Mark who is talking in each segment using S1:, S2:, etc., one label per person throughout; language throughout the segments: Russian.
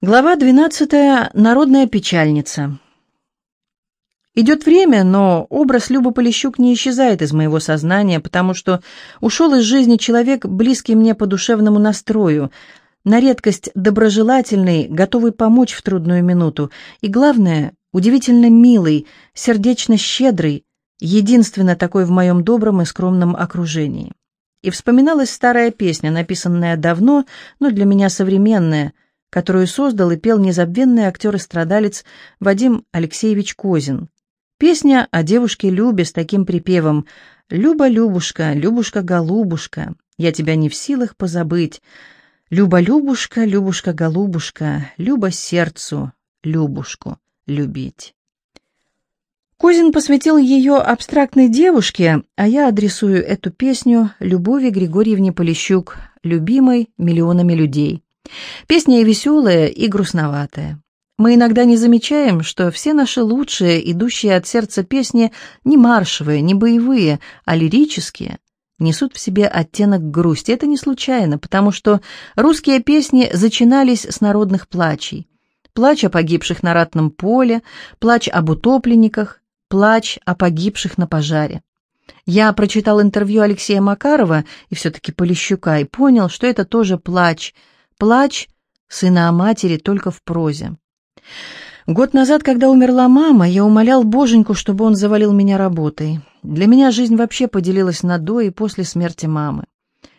S1: Глава 12. Народная печальница. Идет время, но образ Люба Полищук не исчезает из моего сознания, потому что ушел из жизни человек, близкий мне по душевному настрою, на редкость доброжелательный, готовый помочь в трудную минуту, и, главное, удивительно милый, сердечно щедрый, единственно такой в моем добром и скромном окружении. И вспоминалась старая песня, написанная давно, но для меня современная – которую создал и пел незабвенный актер и страдалец Вадим Алексеевич Козин. Песня о девушке Любе с таким припевом «Люба, Любушка, Любушка-голубушка, я тебя не в силах позабыть. Люба, Любушка, Любушка-голубушка, Люба сердцу, Любушку любить». Козин посвятил ее абстрактной девушке, а я адресую эту песню Любови Григорьевне Полищук, любимой миллионами людей. Песня и веселая, и грустноватая. Мы иногда не замечаем, что все наши лучшие, идущие от сердца песни, не маршевые, не боевые, а лирические, несут в себе оттенок грусти. Это не случайно, потому что русские песни зачинались с народных плачей. Плач о погибших на ратном поле, плач об утопленниках, плач о погибших на пожаре. Я прочитал интервью Алексея Макарова и все-таки Полищука и понял, что это тоже плач – Плач сына о матери только в прозе. Год назад, когда умерла мама, я умолял Боженьку, чтобы он завалил меня работой. Для меня жизнь вообще поделилась на до и после смерти мамы.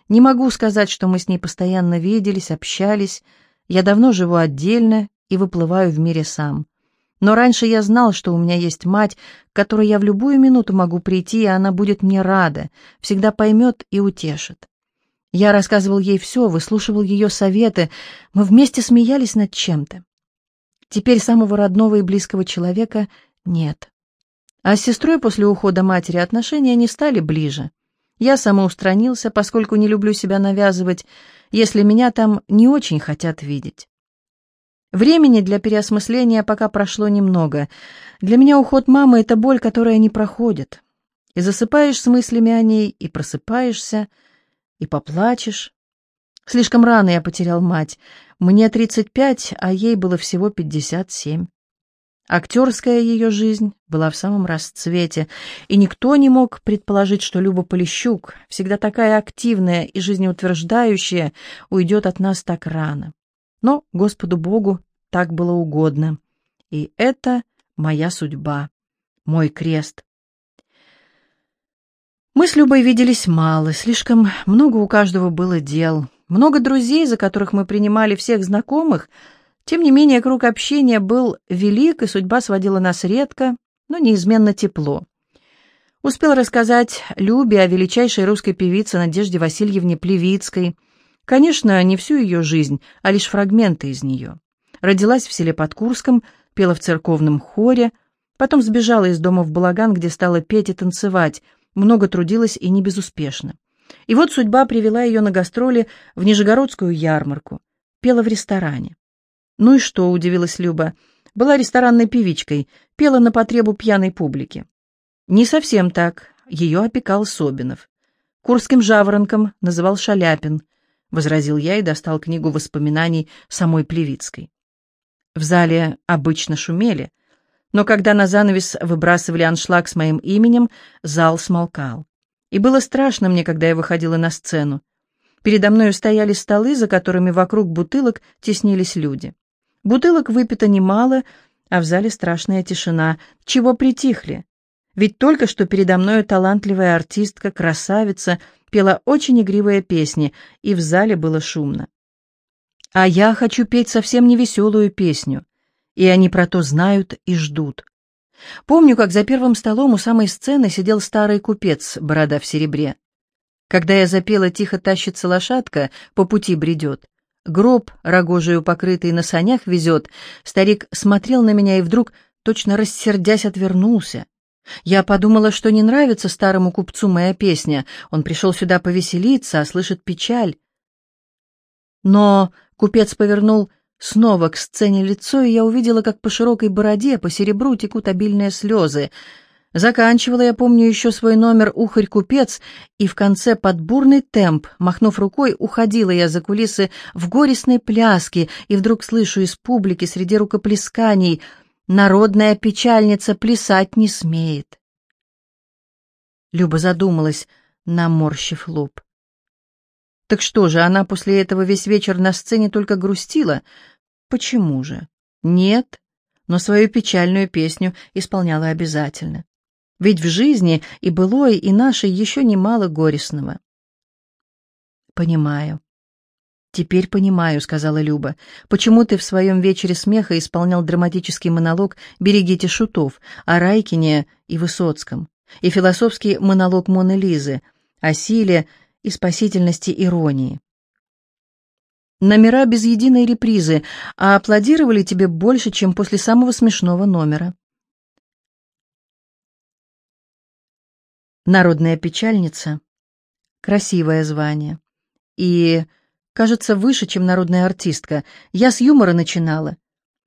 S1: Не могу сказать, что мы с ней постоянно виделись, общались. Я давно живу отдельно и выплываю в мире сам. Но раньше я знал, что у меня есть мать, к которой я в любую минуту могу прийти, и она будет мне рада, всегда поймет и утешит. Я рассказывал ей все, выслушивал ее советы, мы вместе смеялись над чем-то. Теперь самого родного и близкого человека нет. А с сестрой после ухода матери отношения не стали ближе. Я самоустранился, поскольку не люблю себя навязывать, если меня там не очень хотят видеть. Времени для переосмысления пока прошло немного. Для меня уход мамы — это боль, которая не проходит. И засыпаешь с мыслями о ней, и просыпаешься — и поплачешь. Слишком рано я потерял мать. Мне 35, а ей было всего 57. Актерская ее жизнь была в самом расцвете, и никто не мог предположить, что Люба Полищук, всегда такая активная и жизнеутверждающая, уйдет от нас так рано. Но Господу Богу так было угодно. И это моя судьба, мой крест. Мы с Любой виделись мало, слишком много у каждого было дел, много друзей, за которых мы принимали всех знакомых. Тем не менее, круг общения был велик, и судьба сводила нас редко, но неизменно тепло. Успел рассказать Любе о величайшей русской певице Надежде Васильевне Плевицкой. Конечно, не всю ее жизнь, а лишь фрагменты из нее. Родилась в селе под Курском, пела в церковном хоре, потом сбежала из дома в Балаган, где стала петь и танцевать – много трудилась и не безуспешно. И вот судьба привела ее на гастроли в Нижегородскую ярмарку. Пела в ресторане. «Ну и что?» — удивилась Люба. «Была ресторанной певичкой, пела на потребу пьяной публики». «Не совсем так. Ее опекал Собинов. Курским жаворонком называл Шаляпин», — возразил я и достал книгу воспоминаний самой Плевицкой. В зале обычно шумели, но когда на занавес выбрасывали аншлаг с моим именем, зал смолкал. И было страшно мне, когда я выходила на сцену. Передо мной стояли столы, за которыми вокруг бутылок теснились люди. Бутылок выпито немало, а в зале страшная тишина. Чего притихли? Ведь только что передо мной талантливая артистка, красавица, пела очень игривые песни, и в зале было шумно. А я хочу петь совсем не веселую песню и они про то знают и ждут. Помню, как за первым столом у самой сцены сидел старый купец, борода в серебре. Когда я запела «Тихо тащится лошадка, по пути бредет», гроб, рогожею покрытый на санях везет, старик смотрел на меня и вдруг, точно рассердясь, отвернулся. Я подумала, что не нравится старому купцу моя песня, он пришел сюда повеселиться, а слышит печаль. Но купец повернул Снова к сцене лицо, и я увидела, как по широкой бороде, по серебру текут обильные слезы. Заканчивала, я помню, еще свой номер «Ухарь-купец», и в конце под бурный темп, махнув рукой, уходила я за кулисы в горестной пляске, и вдруг слышу из публики среди рукоплесканий «Народная печальница плясать не смеет». Люба задумалась, наморщив лоб. Так что же, она после этого весь вечер на сцене только грустила? Почему же? Нет, но свою печальную песню исполняла обязательно. Ведь в жизни и былой, и нашей еще немало горестного. «Понимаю. Теперь понимаю», — сказала Люба. «Почему ты в своем вечере смеха исполнял драматический монолог «Берегите шутов» о Райкине и Высоцком, и философский монолог Моны Лизы о силе и спасительности иронии?» Номера без единой репризы, а аплодировали тебе больше, чем после самого смешного номера. Народная печальница — красивое звание. И, кажется, выше, чем народная артистка. Я с юмора начинала,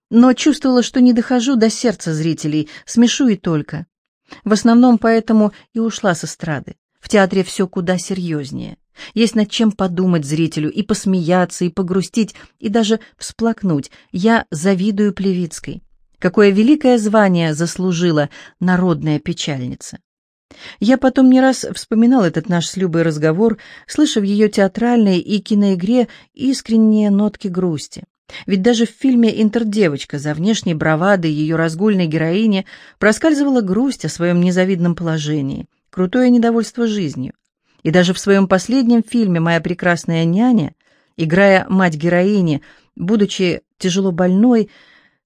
S1: но чувствовала, что не дохожу до сердца зрителей, смешу и только. В основном поэтому и ушла с эстрады. В театре все куда серьезнее. Есть над чем подумать зрителю, и посмеяться, и погрустить, и даже всплакнуть. Я завидую Плевицкой. Какое великое звание заслужила народная печальница. Я потом не раз вспоминал этот наш с Любой разговор, слыша в ее театральной и киноигре искренние нотки грусти. Ведь даже в фильме «Интердевочка» за внешней бравадой ее разгульной героини проскальзывала грусть о своем незавидном положении, крутое недовольство жизнью. И даже в своем последнем фильме «Моя прекрасная няня», играя мать героини, будучи тяжело больной,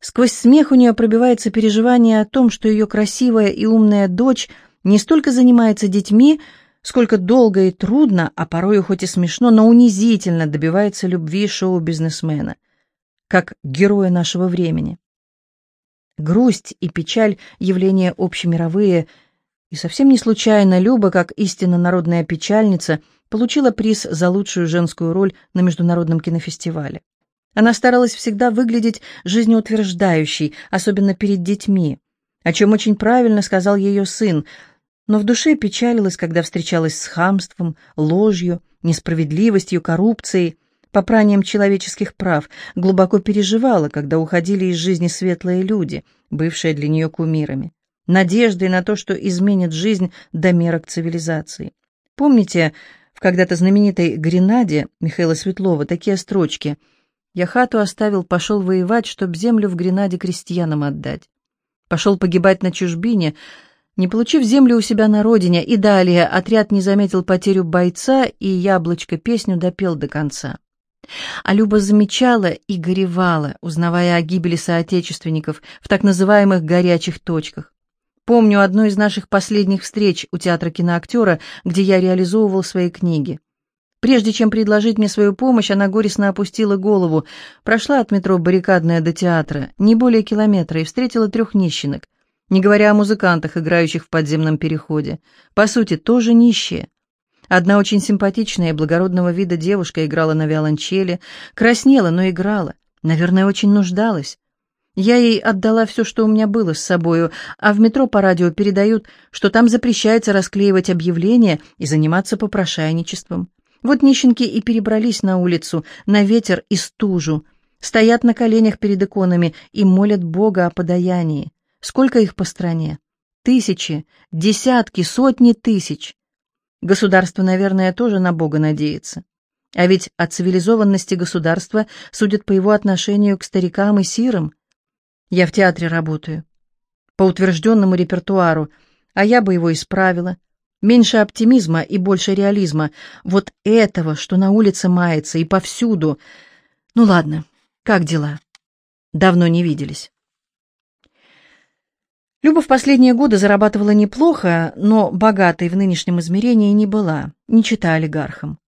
S1: сквозь смех у нее пробивается переживание о том, что ее красивая и умная дочь – не столько занимается детьми, сколько долго и трудно, а порою хоть и смешно, но унизительно добивается любви шоу-бизнесмена, как героя нашего времени. Грусть и печаль — явления общемировые, и совсем не случайно Люба, как истинно народная печальница, получила приз за лучшую женскую роль на Международном кинофестивале. Она старалась всегда выглядеть жизнеутверждающей, особенно перед детьми, о чем очень правильно сказал ее сын — но в душе печалилась, когда встречалась с хамством, ложью, несправедливостью, коррупцией, попранием человеческих прав, глубоко переживала, когда уходили из жизни светлые люди, бывшие для нее кумирами, надеждой на то, что изменит жизнь до мерок цивилизации. Помните в когда-то знаменитой «Гренаде» Михаила Светлова такие строчки «Я хату оставил, пошел воевать, чтоб землю в Гренаде крестьянам отдать. Пошел погибать на чужбине, не получив землю у себя на родине, и далее отряд не заметил потерю бойца, и яблочко песню допел до конца. А Люба замечала и горевала, узнавая о гибели соотечественников в так называемых «горячих точках». Помню одну из наших последних встреч у театра киноактера, где я реализовывал свои книги. Прежде чем предложить мне свою помощь, она горестно опустила голову, прошла от метро баррикадная до театра, не более километра, и встретила трех нищенок не говоря о музыкантах, играющих в подземном переходе. По сути, тоже нищие. Одна очень симпатичная и благородного вида девушка играла на виолончели, краснела, но играла. Наверное, очень нуждалась. Я ей отдала все, что у меня было с собою, а в метро по радио передают, что там запрещается расклеивать объявления и заниматься попрошайничеством. Вот нищенки и перебрались на улицу, на ветер и стужу, стоят на коленях перед иконами и молят Бога о подаянии. Сколько их по стране? Тысячи, десятки, сотни тысяч. Государство, наверное, тоже на Бога надеется. А ведь о цивилизованности государства судят по его отношению к старикам и сирам. Я в театре работаю. По утвержденному репертуару, а я бы его исправила. Меньше оптимизма и больше реализма. Вот этого, что на улице мается и повсюду. Ну ладно, как дела? Давно не виделись. Люба в последние годы зарабатывала неплохо, но богатой в нынешнем измерении не была, не читая олигархам.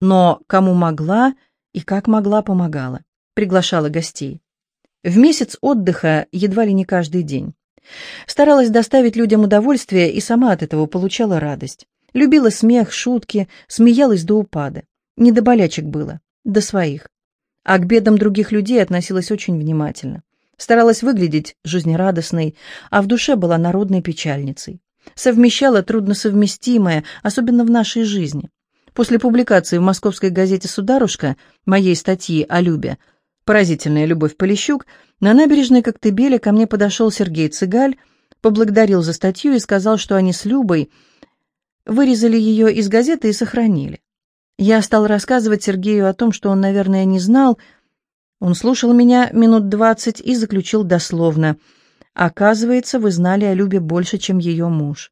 S1: Но кому могла и как могла помогала, приглашала гостей. В месяц отдыха едва ли не каждый день. Старалась доставить людям удовольствие и сама от этого получала радость. Любила смех, шутки, смеялась до упада. Не до болячек было, до своих. А к бедам других людей относилась очень внимательно Старалась выглядеть жизнерадостной, а в душе была народной печальницей. Совмещала трудносовместимое, особенно в нашей жизни. После публикации в московской газете «Сударушка» моей статьи о Любе «Поразительная любовь Полищук» на набережной Коктебеля ко мне подошел Сергей Цыгаль, поблагодарил за статью и сказал, что они с Любой вырезали ее из газеты и сохранили. Я стал рассказывать Сергею о том, что он, наверное, не знал. Он слушал меня минут двадцать и заключил дословно. «Оказывается, вы знали о Любе больше, чем ее муж».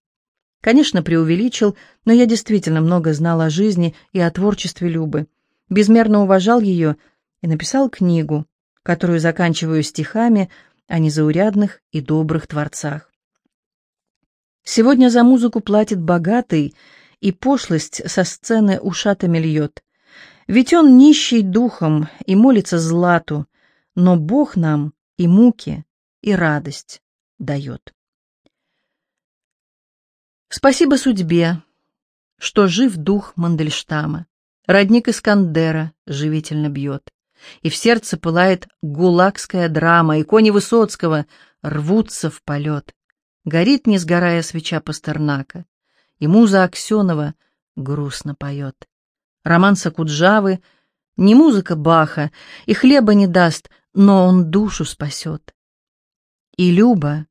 S1: Конечно, преувеличил, но я действительно много знал о жизни и о творчестве Любы. Безмерно уважал ее и написал книгу, которую заканчиваю стихами о незаурядных и добрых творцах. Сегодня за музыку платит богатый, и пошлость со сцены ушатами льет. Ведь он нищий духом и молится злату, но Бог нам и муки, и радость дает. Спасибо судьбе, что жив дух Мандельштама. Родник Искандера живительно бьет. И в сердце пылает гулагская драма, и кони Высоцкого рвутся в полет. Горит, не сгорая свеча Пастернака, и муза Аксенова грустно поет. Роман Сакуджавы не музыка Баха, и хлеба не даст, но он душу спасет. И Люба,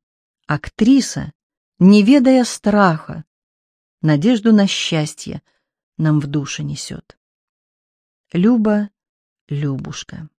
S1: актриса, не ведая страха, надежду на счастье нам в душе несет. Люба, Любушка.